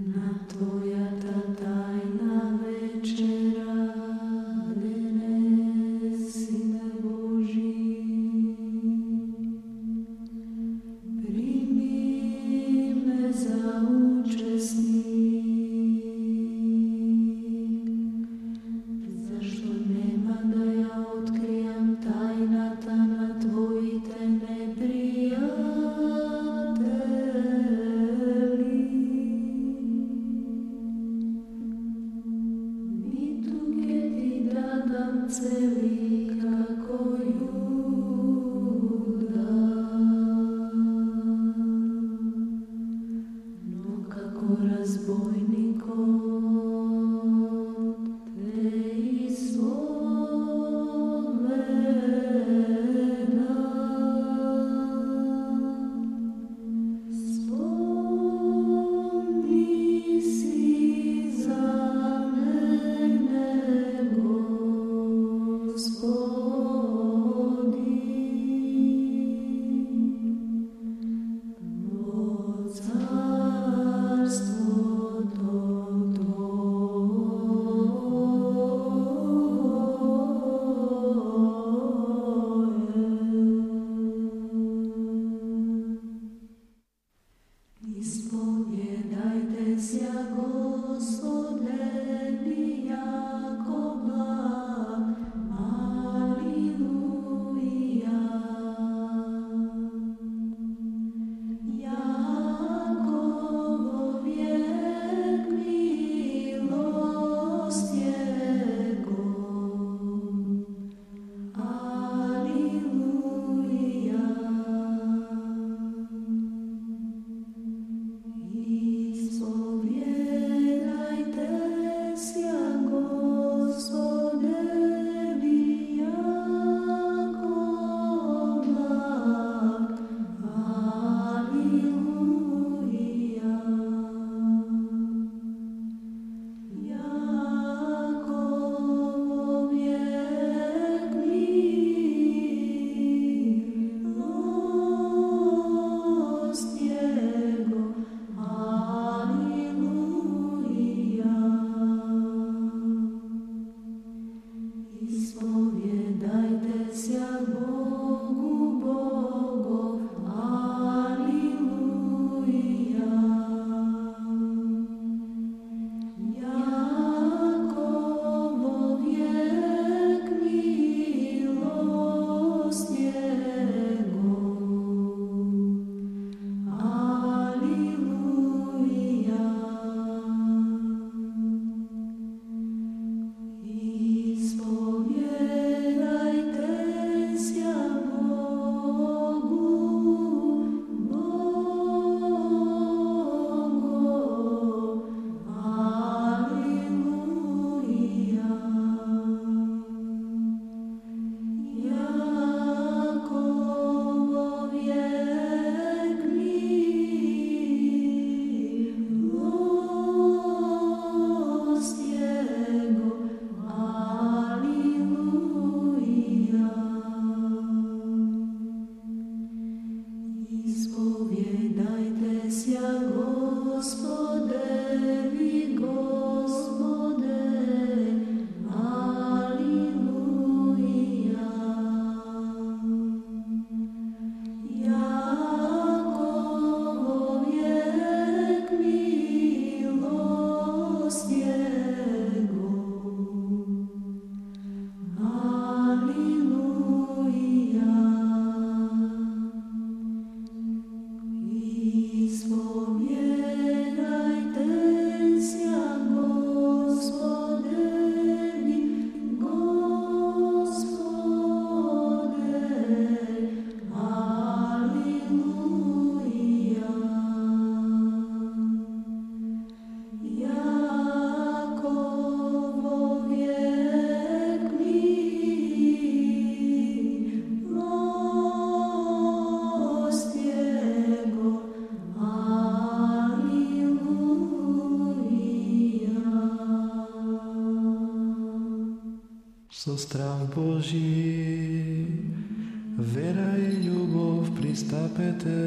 Na tvoja ta tajna večera, gdje ne si na primi me za učestnost. Господеві. со страв Божи, вера и љубов пристапете.